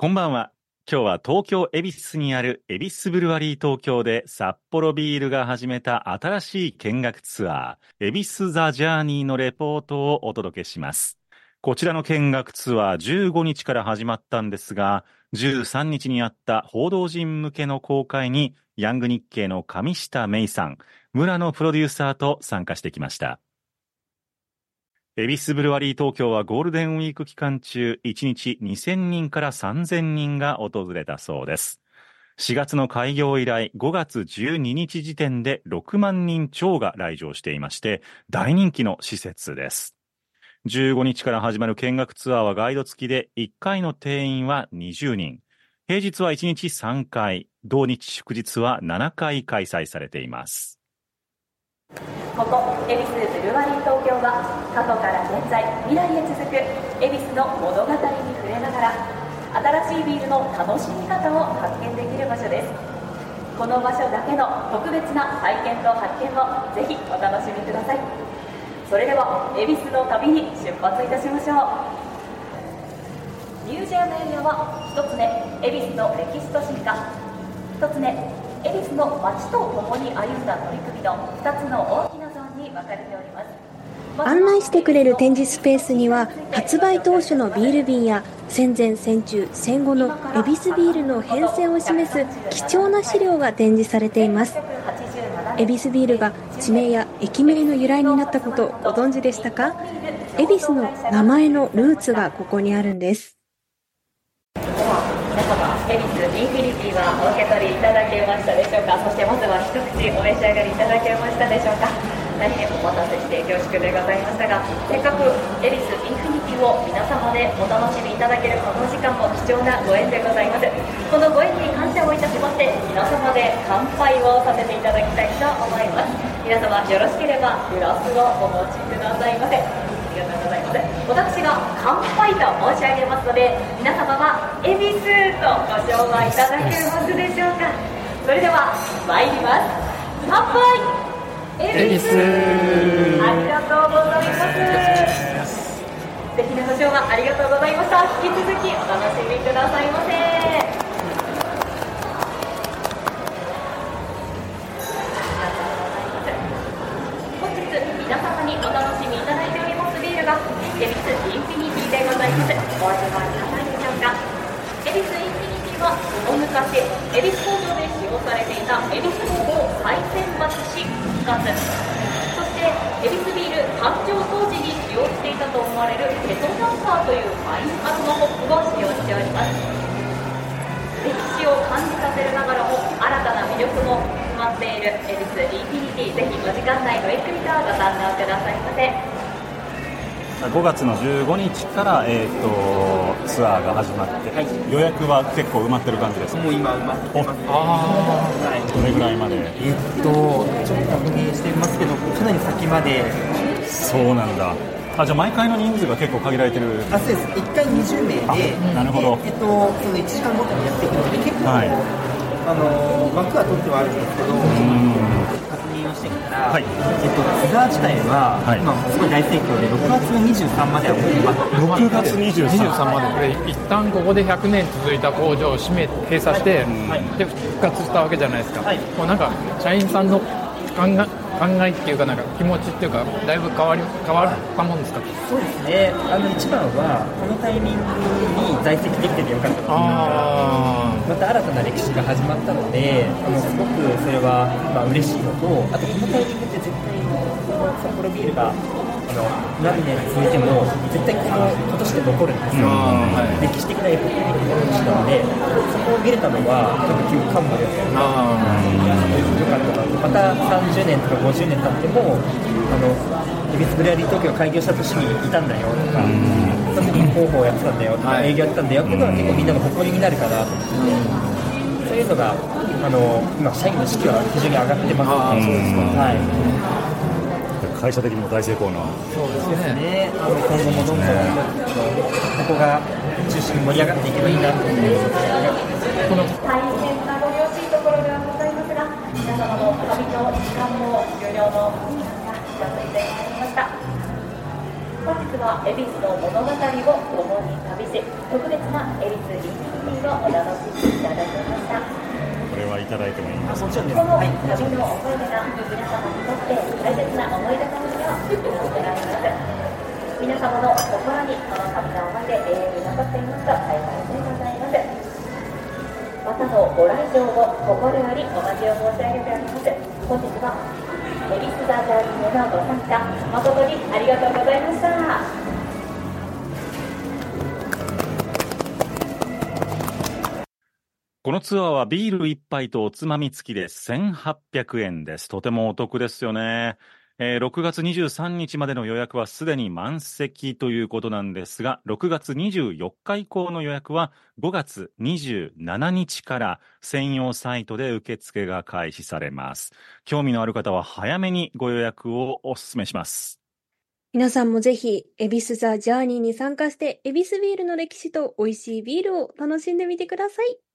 こんばんは。今日は東京恵比寿にある恵比寿ブルワリー東京で札幌ビールが始めた新しい見学ツアー、恵比寿ザ・ジャーニーのレポートをお届けします。こちらの見学ツアー15日から始まったんですが、13日にあった報道陣向けの公開にヤング日経の上下芽衣さん、村野プロデューサーと参加してきました。恵比寿ブルワリー東京はゴールデンウィーク期間中、1日2000人から3000人が訪れたそうです。4月の開業以来、5月12日時点で6万人超が来場していまして、大人気の施設です。15日から始まる見学ツアーはガイド付きで、1回の定員は20人。平日は1日3回、同日祝日は7回開催されています。ここ恵比寿ブルワリー東京は過去から現在未来へ続く恵比寿の物語に触れながら新しいビールの楽しみ方を発見できる場所です。この場所だけの特別な体験と発見をぜひお楽しみください。それでは恵比寿の旅に出発いたしましょう。ミュージアムエリアは1つ目恵比寿の歴史と進化。1つ目恵比寿の街と共に歩んだ取り組みの2つの大きなゾーンに分かれております。案内してくれる展示スペースには発売当初のビール瓶や戦前戦中戦後の恵比寿ビールの変遷を示す貴重な資料が展示されています。恵比寿ビールが地名や駅名の由来になったことご存知でしたか？恵比寿の名前のルーツがここにあるんです恵比寿インフィニティはお受け取りいただけましたでしょうか？そしてまずは一口お召し上がりいただけましたでしょうか？大変お待たせして恐縮でございましたがせっかく恵比寿インフィニティを皆様でお楽しみいただけるこの時間も貴重なご縁でございます。このご縁に感謝をいたしまして皆様で乾杯をさせていただきたいと思います。皆様よろしければグラスをお持ちくださいませ。りがございます。私が乾杯と申し上げますので皆様は恵比寿とご紹介いただけますでしょうか。それでは参ります。乾杯恵比寿！ありがとうございます。素敵なご賞はありがとうございました。引き続きお楽しみくださいませニティでございますお味はいかがでしょうか恵比寿インフィニティはその昔恵比寿工場で使用されていた恵比寿酵母を再選抜し復活そして恵比寿ビール誕生当時に使用していたと思われるヘトナンバーというファインアロマホップを使用しております歴史を感じさせるながらも新たな魅力も詰まっている恵比寿インフィニティぜひお時間内ごゆっくりとご堪能くださいませ。5月の15日から、えーと、ツアーが始まって、はい、予約は結構埋まってる感じですもう今埋まってます、はい、どれぐらいまで？えっとちょっと確認してますけどかなり先まで。そうなんだ。あじゃあ毎回の人数が結構限られてる？あそうです。1回20名でなるほど。えっとその1時間ごとにやっていくので結構、はい、あの枠は取ってはあるんですけどをはい、えっと、ツアー自体は、はい、今すごい大盛況で6月の23まではもう6月23 23まで。これ一旦ここで100年続いた工場を閉め閉鎖して、はい、で復活したわけじゃないですか、もうなんか社員さんの考え考えっていうかなんか気持ちっていうかだいぶ変わり変わったもんですか？そうですね。あの一番はこのタイミングに在籍できててよかったと思いまた新たな歴史が始まったのであのすごくそれは、まあ嬉しいのとあとこのタイミングって絶対この札幌ビールがあの何年続いても絶対この今年で残るんですよ、はい、歴史的なエポックに残るしたのでそこを見れたのはちょっと急感無ですよねよかったなまた30年とか50年経ってもあの恵比寿ブレアリー東京が開業した年にいたんだよとか、時に広報やってたんだよとか、営業やってたんだよっていうのは結構みんなの誇りになるかなと思って、そういうのがあの今社員の士気は非常に上がってます、ね、はい。会社的にも大成功な。そうですね。あの今後もどんどん、ここが中心に盛り上がっていけばいいなと思いますこの大変なご了しいところではございますが皆様の旅の時間も有料のが近づいてまいりましたは恵比寿の物語を共に旅し特別な恵比寿インフィニティをお楽しみいただきました。これはいただいてもいいですかもちろんですこの旅の思い出が皆様にとって大切な思い出となりを続けられます皆様の心にこの旅の思い出永遠に残っていますと幸いでございます。またのご来場を心よりお待ちを申し上げております。本日はエビスザジャーニーへのご参加誠にありがとうございました。このツアーはビール1杯とおつまみ付きで1800円です。とてもお得ですよね。えー6月23日までの予約はすでに満席ということなんですが、6月24日以降の予約は5月27日から専用サイトで受付が開始されます。興味のある方は早めにご予約をお勧めします。皆さんもぜひ、エビスザ・ジャーニーに参加して、エビスビールの歴史と美味しいビールを楽しんでみてください。